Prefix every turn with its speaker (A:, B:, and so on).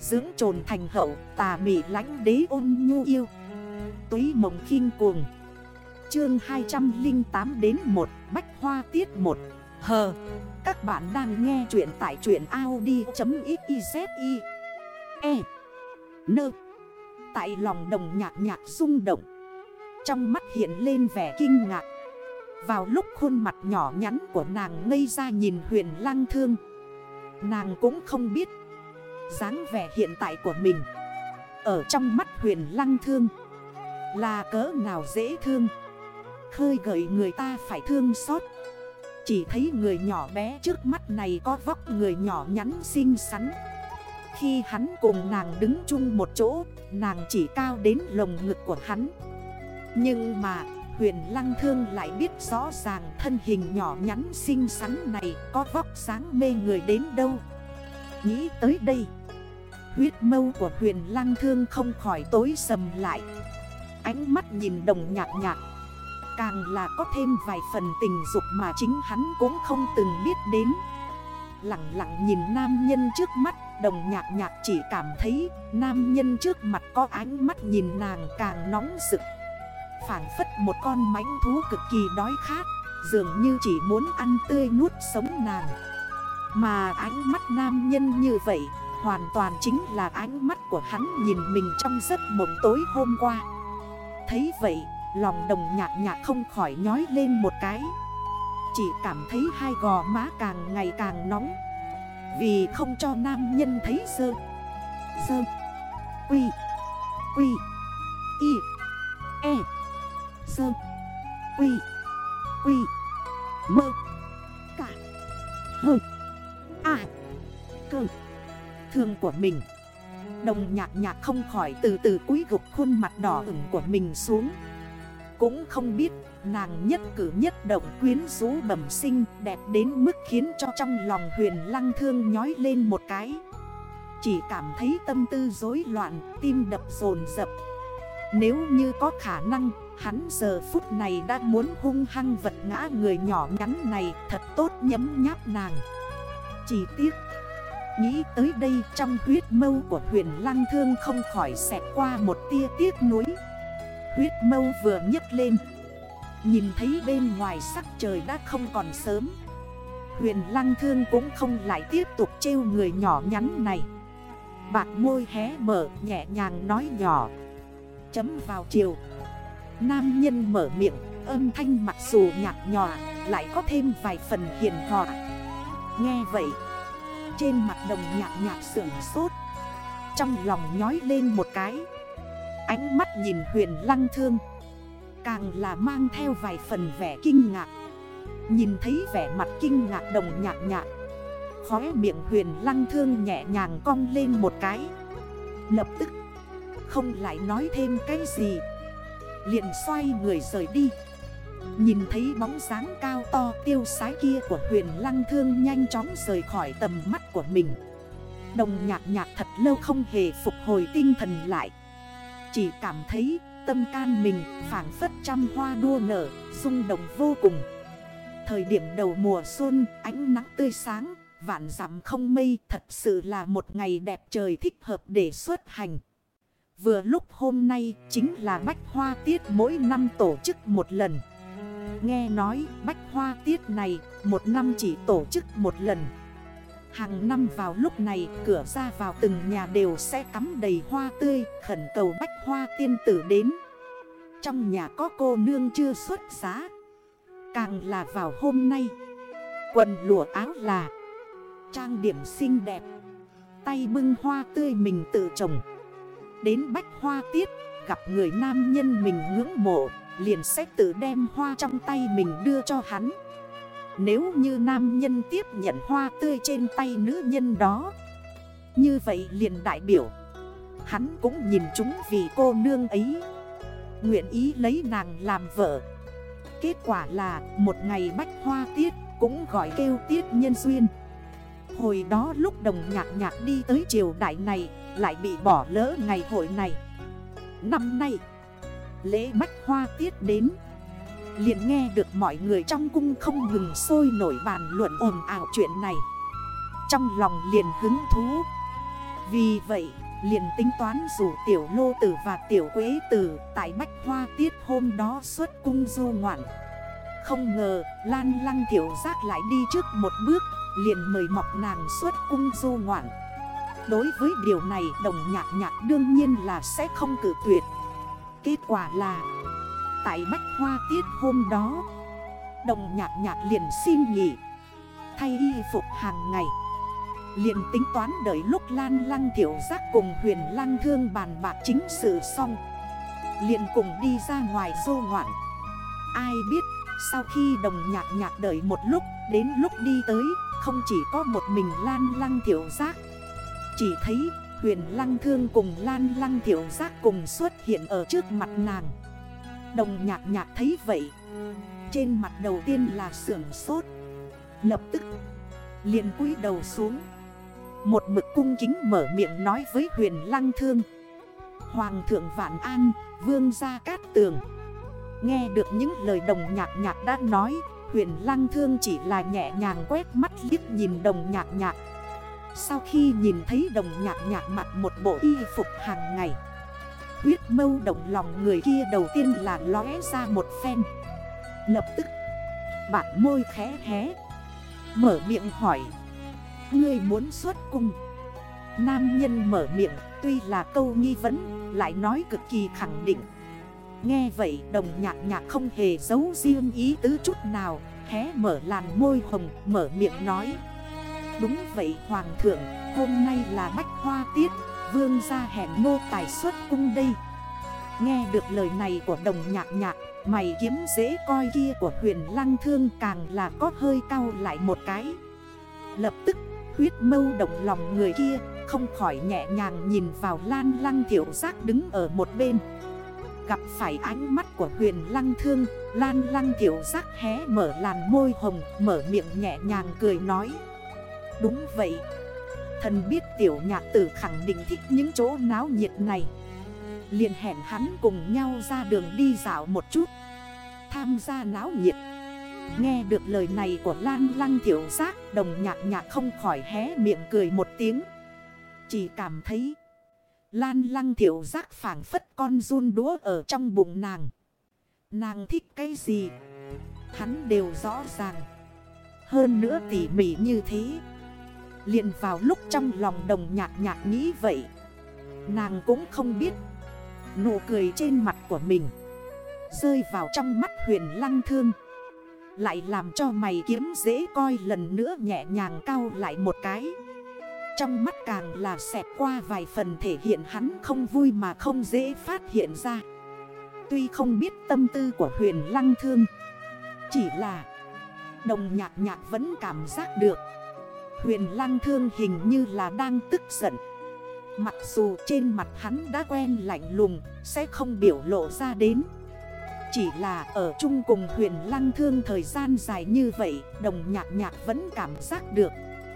A: Dưỡng trồn thành hậu, tà mị lánh đế ôn nhu yêu. Túy mộng khinh cuồng. Chương 208 đến 1 Bách Hoa Tiết 1 Hờ Các bạn đang nghe chuyện tại truyện Audi.xyz E. Nơ Tại lòng đồng nhạc nhạc rung động. Trong mắt hiện lên vẻ kinh ngạc. Vào lúc khuôn mặt nhỏ nhắn của nàng ngây ra nhìn huyền lang thương. Nàng cũng không biết dáng vẻ hiện tại của mình. Ở trong mắt huyền lăng thương, Là cỡ nào dễ thương. Khơi gợi người ta phải thương xót. Chỉ thấy người nhỏ bé trước mắt này có vóc người nhỏ nhắn xinh xắn. Khi hắn cùng nàng đứng chung một chỗ, Nàng chỉ cao đến lồng ngực của hắn. Nhưng mà, huyền lăng thương lại biết rõ ràng thân hình nhỏ nhắn xinh xắn này có vóc sáng mê người đến đâu. Nghĩ tới đây Huyết mâu của huyền Lang thương không khỏi tối sầm lại. Ánh mắt nhìn đồng nhạt nhạt, Càng là có thêm vài phần tình dục mà chính hắn cũng không từng biết đến. Lặng lặng nhìn nam nhân trước mắt Đồng nhạc nhạc chỉ cảm thấy Nam nhân trước mặt có ánh mắt nhìn nàng càng nóng rực. Phản phất một con mãnh thú cực kỳ đói khát Dường như chỉ muốn ăn tươi nuốt sống nàng. Mà ánh mắt nam nhân như vậy Hoàn toàn chính là ánh mắt của hắn nhìn mình trong giấc mộng tối hôm qua. Thấy vậy, lòng đồng nhạc nhạc không khỏi nhói lên một cái. Chỉ cảm thấy hai gò má càng ngày càng nóng. Vì không cho nam nhân thấy sơ. Sơ. Quy. Quy. Y. E. Sơ. Quy. Quy. Mơ. Cả. Hơ. À Cơ. Thương của mình. Đồng nhạc nhạc không khỏi từ từ cúi gục khuôn mặt đỏ ửng của mình xuống. Cũng không biết nàng nhất cử nhất động quyến rũ bẩm sinh đẹp đến mức khiến cho trong lòng huyền lăng thương nhói lên một cái. Chỉ cảm thấy tâm tư rối loạn, tim đập dồn dập Nếu như có khả năng, hắn giờ phút này đã muốn hung hăng vật ngã người nhỏ nhắn này thật tốt nhấm nháp nàng. Chỉ tiếc Nghĩ tới đây trong huyết mâu của huyền lăng thương không khỏi xẹt qua một tia tiếc núi Huyết mâu vừa nhấc lên. Nhìn thấy bên ngoài sắc trời đã không còn sớm. Huyền lăng thương cũng không lại tiếp tục trêu người nhỏ nhắn này. Bạc môi hé mở, nhẹ nhàng nói nhỏ. Chấm vào chiều. Nam nhân mở miệng, Âm thanh mặc dù nhạt nhòa, Lại có thêm vài phần hiền hòa. Nghe vậy trên mặt đồng nhạc nhạc sưởng sốt. Trong lòng nhói lên một cái. Ánh mắt nhìn huyền lăng thương. Càng là mang theo vài phần vẻ kinh ngạc. Nhìn thấy vẻ mặt kinh ngạc đồng nhạc nhạc. Khóe miệng huyền lăng thương nhẹ nhàng cong lên một cái. Lập tức, Không lại nói thêm cái gì. Liền xoay người rời đi. Nhìn thấy bóng dáng cao to tiêu sái kia của huyền lăng thương nhanh chóng rời khỏi tầm mắt của mình. Đồng nhạc nhạc thật lâu không hề phục hồi tinh thần lại. Chỉ cảm thấy tâm can mình phản phất trăm hoa đua nở, rung động vô cùng. Thời điểm đầu mùa xuân, ánh nắng tươi sáng, vạn dặm không mây Thật sự là một ngày đẹp trời thích hợp để xuất hành. Vừa lúc hôm nay chính là bách hoa tiết mỗi năm tổ chức một lần. Nghe nói bách hoa tiết này một năm chỉ tổ chức một lần. Hàng năm vào lúc này, cửa ra vào từng nhà đều sẽ cắm đầy hoa tươi, khẩn cầu bách hoa tiên tử đến. Trong nhà có cô nương chưa xuất giá. Càng là vào hôm nay, Quần lụa áo là, Trang điểm xinh đẹp. Tay bưng hoa tươi mình tự trồng. Đến bách hoa tiết, gặp người nam nhân mình ngưỡng mộ. Liền sẽ tự đem hoa trong tay mình đưa cho hắn. Nếu như nam nhân tiếp nhận hoa tươi trên tay nữ nhân đó, Như vậy liền đại biểu, Hắn cũng nhìn chúng vì cô nương ấy, Nguyện ý lấy nàng làm vợ. Kết quả là một ngày bách hoa tiết cũng gọi kêu tiết nhân duyên. Hồi đó lúc đồng nhạc nhạc đi tới triều đại này, Lại bị bỏ lỡ ngày hội này. Năm nay Lễ bách hoa tiết đến. Liền nghe được mọi người trong cung không ngừng sôi nổi bàn luận ồn ảo chuyện này. Trong lòng liền hứng thú. Vì vậy, liền tính toán rủ tiểu lô tử và tiểu quế tử Tại bách hoa tiết hôm đó xuất cung du ngoạn. Không ngờ, Lan lăng tiểu giác lại đi trước một bước, Liền mời mọc nàng xuất cung du ngoạn. Đối với điều này, đồng nhạc nhạc đương nhiên là sẽ không cử tuyệt. Kết quả là, Tại bách hoa tiết hôm đó, Đồng nhạc nhạc liền xin nghỉ, Thay y phục hàng ngày. Liền tính toán đợi lúc Lan Lăng Thiểu Giác cùng huyền Lăng Thương bàn bạc chính sự xong, liền cùng đi ra ngoài dô ngoạn. Ai biết, sau khi đồng nhạc nhạc đợi một lúc, Đến lúc đi tới, không chỉ có một mình Lan Lăng Thiểu Giác, Chỉ thấy huyền Lăng Thương cùng Lan Lăng Tiểu Giác cùng xuất hiện ở trước mặt nàng. Đồng nhạc nhạc thấy vậy. Trên mặt đầu tiên là sưởng sốt. Lập tức liền cúi đầu xuống. Một mực cung kính mở miệng nói với huyền lăng thương. Hoàng thượng Vạn An, vương gia cát tường. Nghe được những lời đồng nhạc nhạc đã nói Huyền lăng thương chỉ là nhẹ nhàng quét mắt liếc nhìn đồng nhạc nhạc. Sau khi nhìn thấy đồng nhạc nhạc mặc một bộ y phục hàng ngày Huyết mâu động lòng người kia đầu tiên là lóe ra một phen. Lập tức, Bạn môi khẽ hé, Mở miệng hỏi, Ngươi muốn xuất cung? Nam nhân mở miệng, Tuy là câu nghi vấn, Lại nói cực kỳ khẳng định. Nghe vậy, đồng nhạc nhạc không hề giấu riêng ý tứ chút nào, Hé mở làn môi hồng, mở miệng nói Đúng vậy, hoàng thượng, Hôm nay là bách hoa tiết, Vương ra hẹn nô tài xuất cung đây. Nghe được lời này của đồng nhạc nhạc, Mày kiếm dễ coi kia của huyền lăng thương càng là có hơi cao lại một cái. Lập tức, huyết mâu động lòng người kia, Không khỏi nhẹ nhàng nhìn vào lan lăng thiểu giác đứng ở một bên. Gặp phải ánh mắt của huyền lăng thương, Lan lăng thiểu giác hé mở làn môi hồng, Mở miệng nhẹ nhàng cười nói. Đúng vậy. Thần biết tiểu nhạc tử khẳng định thích những chỗ náo nhiệt này. Liền hẹn hắn cùng nhau ra đường đi dạo một chút. Tham gia náo nhiệt. Nghe được lời này của Lan Lăng Thiểu Giác, Đồng nhạc nhạc không khỏi hé miệng cười một tiếng. Chỉ cảm thấy, Lan Lăng Thiểu Giác phản phất con run đúa ở trong bụng nàng. Nàng thích cái gì? Hắn đều rõ ràng. Hơn nữa tỉ mỉ như thế liền vào lúc trong lòng đồng nhạc nhạc nghĩ vậy. Nàng cũng không biết. Nụ cười trên mặt của mình Rơi vào trong mắt huyền lăng thương. Lại làm cho mày kiếm dễ coi lần nữa nhẹ nhàng cao lại một cái. Trong mắt càng là xẹt qua vài phần thể hiện hắn không vui mà không dễ phát hiện ra. Tuy không biết tâm tư của huyền lăng thương, Chỉ là đồng nhạc nhạc vẫn cảm giác được. Huyền lăng thương hình như là đang tức giận. Mặc dù trên mặt hắn đã quen lạnh lùng, Sẽ không biểu lộ ra đến. Chỉ là ở chung cùng huyền lăng thương thời gian dài như vậy, Đồng nhạc nhạc vẫn cảm giác được.